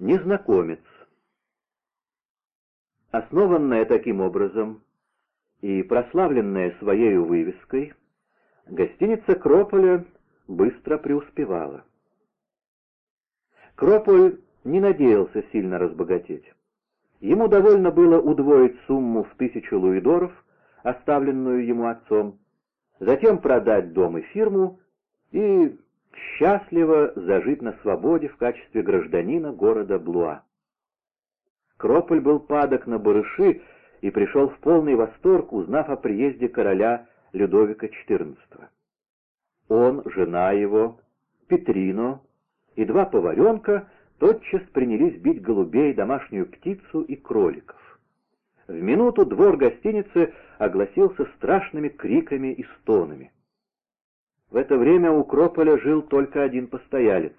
Незнакомец. Основанная таким образом и прославленная своей вывеской, гостиница Крополя быстро преуспевала. Крополь не надеялся сильно разбогатеть. Ему довольно было удвоить сумму в тысячу луидоров, оставленную ему отцом, затем продать дом и фирму и счастливо зажить на свободе в качестве гражданина города Блуа. Крополь был падок на барыши и пришел в полный восторг, узнав о приезде короля Людовика XIV. Он, жена его, Петрино и два поваренка тотчас принялись бить голубей, домашнюю птицу и кроликов. В минуту двор гостиницы огласился страшными криками и стонами. В это время у Крополя жил только один постоялец.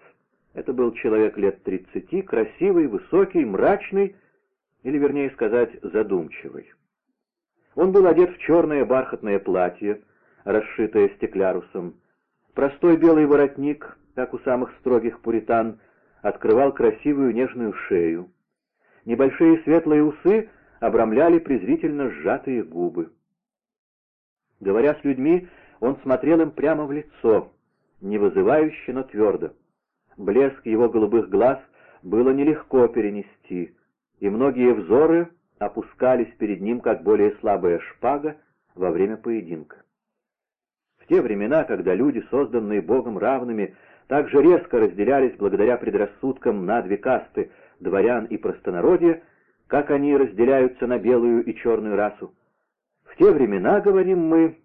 Это был человек лет тридцати, красивый, высокий, мрачный, или, вернее сказать, задумчивый. Он был одет в черное бархатное платье, расшитое стеклярусом. Простой белый воротник, как у самых строгих пуритан, открывал красивую нежную шею. Небольшие светлые усы обрамляли презрительно сжатые губы. Говоря с людьми, он смотрел им прямо в лицо, не вызывающе, но твердо. Блеск его голубых глаз было нелегко перенести, и многие взоры опускались перед ним, как более слабая шпага во время поединка. В те времена, когда люди, созданные Богом равными, так же резко разделялись благодаря предрассудкам на две касты, дворян и простонародья, как они разделяются на белую и черную расу. В те времена, говорим мы,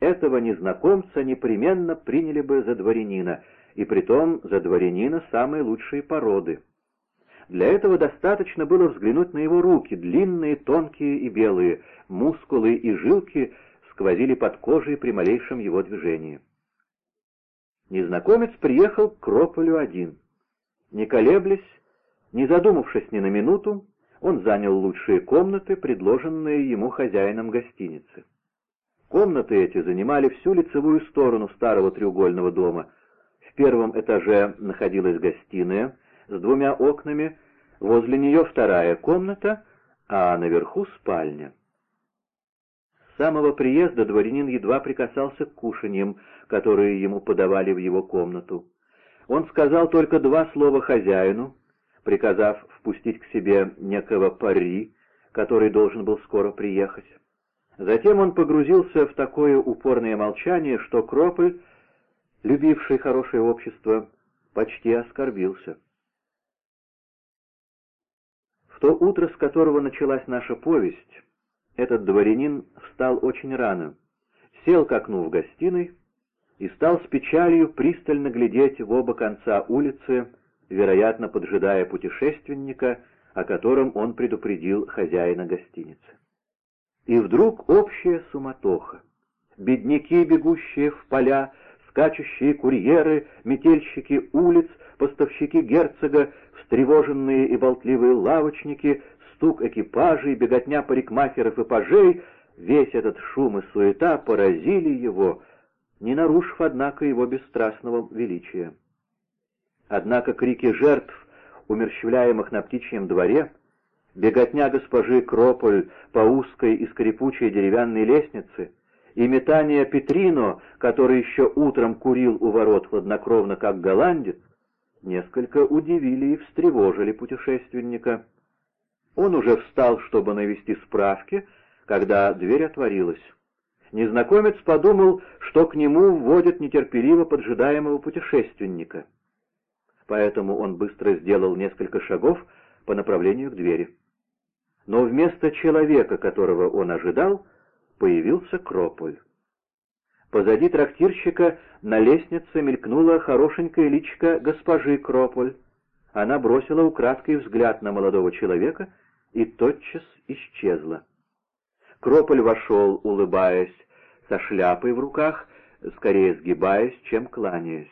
этого незнакомца непременно приняли бы за дворянина, и притом за дворянина самой лучшей породы. Для этого достаточно было взглянуть на его руки, длинные, тонкие и белые, мускулы и жилки сквозили под кожей при малейшем его движении. Незнакомец приехал к Крополю один. Не колеблясь, не задумавшись ни на минуту, он занял лучшие комнаты, предложенные ему хозяином гостиницы. Комнаты эти занимали всю лицевую сторону старого треугольного дома. В первом этаже находилась гостиная с двумя окнами, возле нее вторая комната, а наверху спальня. С самого приезда дворянин едва прикасался к кушаньям, которые ему подавали в его комнату. Он сказал только два слова хозяину, приказав впустить к себе некого пари, который должен был скоро приехать. Затем он погрузился в такое упорное молчание, что Крополь, любивший хорошее общество, почти оскорбился. В то утро, с которого началась наша повесть, этот дворянин встал очень рано, сел к окну в гостиной и стал с печалью пристально глядеть в оба конца улицы, вероятно, поджидая путешественника, о котором он предупредил хозяина гостиницы. И вдруг общая суматоха. Бедняки, бегущие в поля, скачущие курьеры, метельщики улиц, поставщики герцога, встревоженные и болтливые лавочники, стук экипажей, беготня парикмахеров и пажей — весь этот шум и суета поразили его, не нарушив, однако, его бесстрастного величия. Однако крики жертв, умерщвляемых на птичьем дворе, беготня госпожи Крополь по узкой и скрипучей деревянной лестнице и метание Петрино, который еще утром курил у ворот хладнокровно, как голландец, несколько удивили и встревожили путешественника. Он уже встал, чтобы навести справки, когда дверь отворилась. Незнакомец подумал, что к нему вводят нетерпеливо поджидаемого путешественника. Поэтому он быстро сделал несколько шагов по направлению к двери но вместо человека, которого он ожидал, появился Крополь. Позади трактирщика на лестнице мелькнула хорошенькая личка госпожи Крополь. Она бросила украдкой взгляд на молодого человека и тотчас исчезла. Крополь вошел, улыбаясь, со шляпой в руках, скорее сгибаясь, чем кланяясь.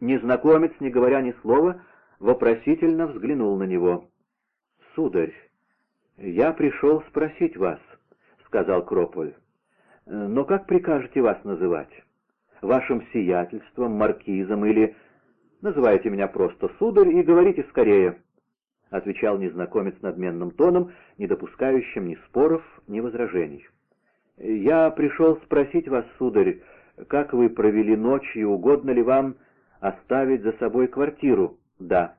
Незнакомец, не говоря ни слова, вопросительно взглянул на него. «Сударь, я пришел спросить вас», — сказал Крополь. «Но как прикажете вас называть? Вашим сиятельством, маркизом или...» «Называйте меня просто сударь и говорите скорее», — отвечал незнакомец надменным тоном, не допускающим ни споров, ни возражений. «Я пришел спросить вас, сударь, как вы провели ночь и угодно ли вам оставить за собой квартиру?» «Да».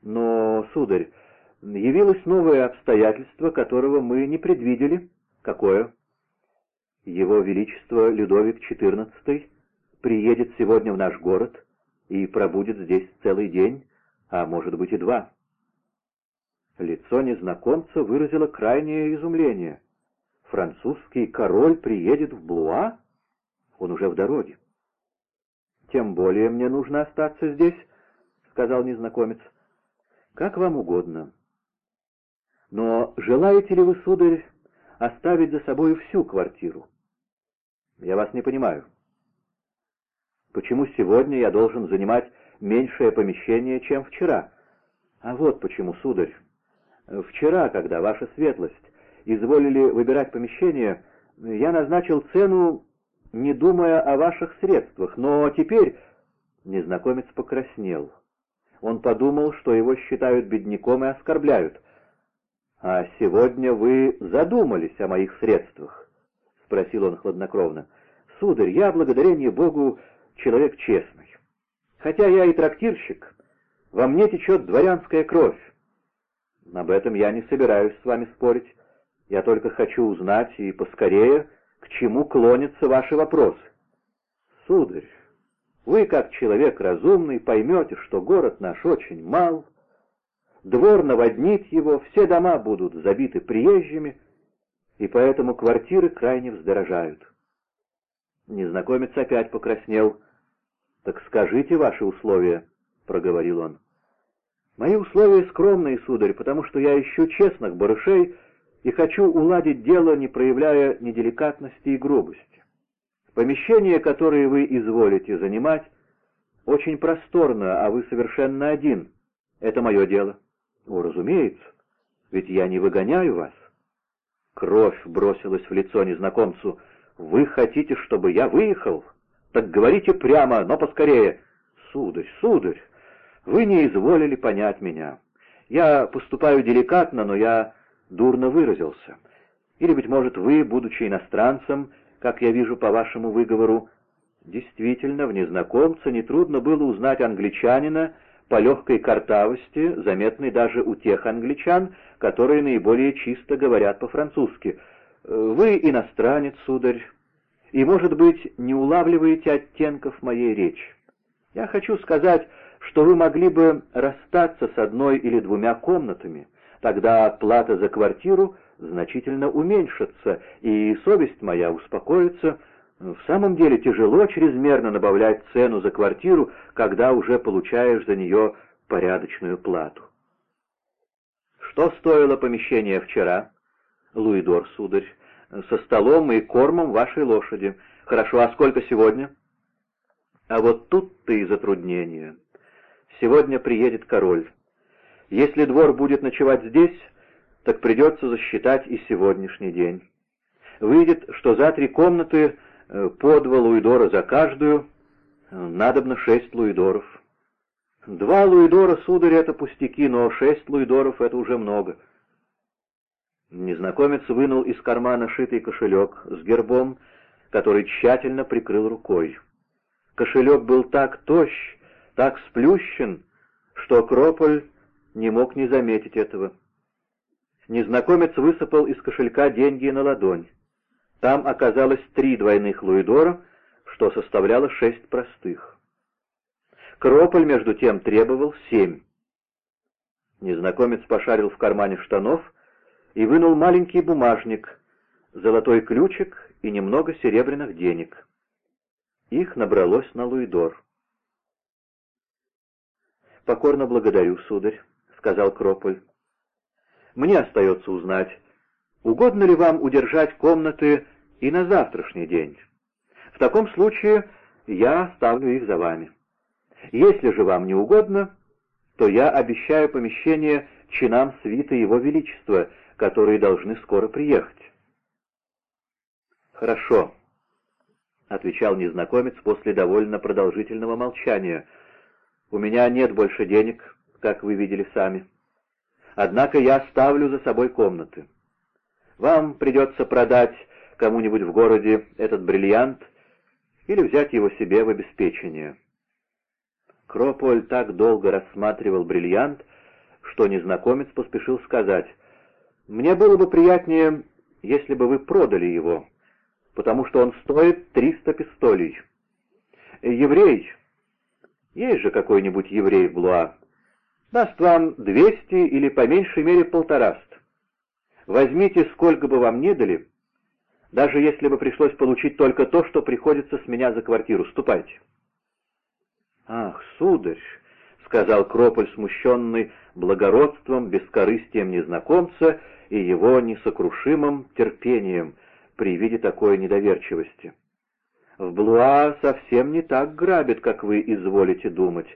«Но, сударь, явилось новое обстоятельство, которого мы не предвидели». «Какое?» «Его Величество Людовик XIV приедет сегодня в наш город и пробудет здесь целый день, а может быть и два». Лицо незнакомца выразило крайнее изумление. «Французский король приедет в Блуа? Он уже в дороге». «Тем более мне нужно остаться здесь», — сказал незнакомец. «Как вам угодно». «Но желаете ли вы, сударь, оставить за собой всю квартиру?» «Я вас не понимаю». «Почему сегодня я должен занимать меньшее помещение, чем вчера?» «А вот почему, сударь. Вчера, когда ваша светлость изволили выбирать помещение, я назначил цену, не думая о ваших средствах, но теперь...» Незнакомец покраснел. Он подумал, что его считают бедняком и оскорбляют. «А сегодня вы задумались о моих средствах?» — спросил он хладнокровно. «Сударь, я, благодарение Богу, человек честный. Хотя я и трактирщик, во мне течет дворянская кровь. Об этом я не собираюсь с вами спорить. Я только хочу узнать и поскорее, к чему клонятся ваши вопросы. Сударь, вы, как человек разумный, поймете, что город наш очень мал, двор наводнит его, все дома будут забиты приезжими, и поэтому квартиры крайне вздорожают. Незнакомец опять покраснел. «Так скажите ваши условия», — проговорил он. «Мои условия скромные, сударь, потому что я ищу честных барышей и хочу уладить дело, не проявляя ни деликатности и грубости. Помещение, которое вы изволите занимать, очень просторно, а вы совершенно один. Это мое дело». «О, разумеется, ведь я не выгоняю вас». Кровь бросилась в лицо незнакомцу. «Вы хотите, чтобы я выехал? Так говорите прямо, но поскорее». «Сударь, сударь, вы не изволили понять меня. Я поступаю деликатно, но я дурно выразился. Или, быть может, вы, будучи иностранцем, как я вижу по вашему выговору, действительно, в незнакомце нетрудно было узнать англичанина, по легкой картавости, заметной даже у тех англичан, которые наиболее чисто говорят по-французски. Вы иностранец, сударь, и, может быть, не улавливаете оттенков моей речи. Я хочу сказать, что вы могли бы расстаться с одной или двумя комнатами, тогда плата за квартиру значительно уменьшится, и совесть моя успокоится, в самом деле тяжело чрезмерно набавлять цену за квартиру, когда уже получаешь за нее порядочную плату. Что стоило помещение вчера? Луидор, сударь, со столом и кормом вашей лошади. Хорошо, а сколько сегодня? А вот тут-то и затруднение. Сегодня приедет король. Если двор будет ночевать здесь, так придется засчитать и сегодняшний день. Выйдет, что за три комнаты по два луидора за каждую, э, надобно шесть луидоров. Два луидора, сударь, это пустяки, но шесть луидоров — это уже много. Незнакомец вынул из кармана шитый кошелек с гербом, который тщательно прикрыл рукой. Кошелек был так тощ, так сплющен, что Крополь не мог не заметить этого. Незнакомец высыпал из кошелька деньги на ладонь. Там оказалось три двойных луидора, что составляло шесть простых. Крополь, между тем, требовал семь. Незнакомец пошарил в кармане штанов и вынул маленький бумажник, золотой ключик и немного серебряных денег. Их набралось на луидор. «Покорно благодарю, сударь», — сказал Крополь. «Мне остается узнать, угодно ли вам удержать комнаты и на завтрашний день. В таком случае я оставлю их за вами. Если же вам не угодно, то я обещаю помещение чинам свита Его Величества, которые должны скоро приехать. «Хорошо», — отвечал незнакомец после довольно продолжительного молчания. У меня нет больше денег, как вы видели сами. Однако я оставлю за собой комнаты. Вам придется продать кому-нибудь в городе этот бриллиант или взять его себе в обеспечение. Крополь так долго рассматривал бриллиант, что незнакомец поспешил сказать, «Мне было бы приятнее, если бы вы продали его, потому что он стоит триста пистолей. Еврей, есть же какой-нибудь еврей в Блуа, даст вам двести или по меньшей мере полтораст. Возьмите, сколько бы вам не дали, даже если бы пришлось получить только то, что приходится с меня за квартиру. Ступайте. «Ах, сударь!» — сказал Крополь, смущенный благородством, бескорыстием незнакомца и его несокрушимым терпением при виде такой недоверчивости. «В Блуа совсем не так грабят, как вы изволите думать,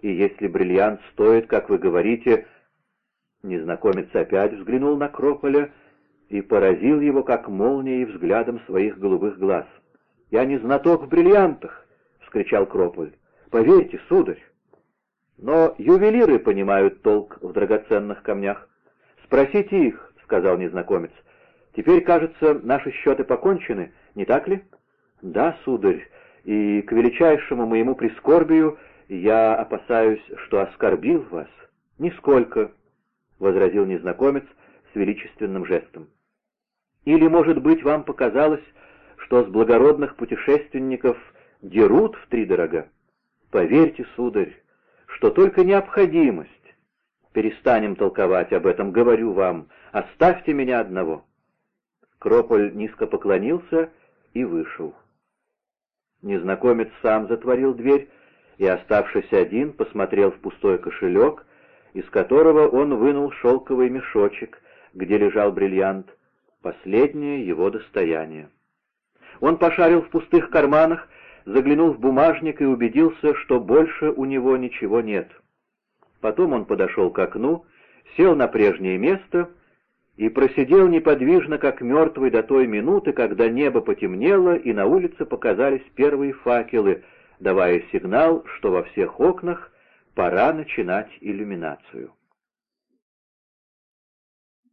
и если бриллиант стоит, как вы говорите...» Незнакомец опять взглянул на Крополя и поразил его, как молнией, взглядом своих голубых глаз. «Я не знаток в бриллиантах!» — вскричал Крополь. «Поверьте, сударь!» «Но ювелиры понимают толк в драгоценных камнях. Спросите их», — сказал незнакомец. «Теперь, кажется, наши счеты покончены, не так ли?» «Да, сударь, и к величайшему моему прискорбию я опасаюсь, что оскорбил вас». «Нисколько», — возразил незнакомец с величественным жестом. Или, может быть, вам показалось, что с благородных путешественников дерут в три дорога? Поверьте, сударь, что только необходимость. Перестанем толковать об этом, говорю вам, оставьте меня одного. Крополь низко поклонился и вышел. Незнакомец сам затворил дверь и, оставшись один, посмотрел в пустой кошелек, из которого он вынул шелковый мешочек, где лежал бриллиант — Последнее его достояние. Он пошарил в пустых карманах, заглянул в бумажник и убедился, что больше у него ничего нет. Потом он подошел к окну, сел на прежнее место и просидел неподвижно, как мертвый до той минуты, когда небо потемнело и на улице показались первые факелы, давая сигнал, что во всех окнах пора начинать иллюминацию.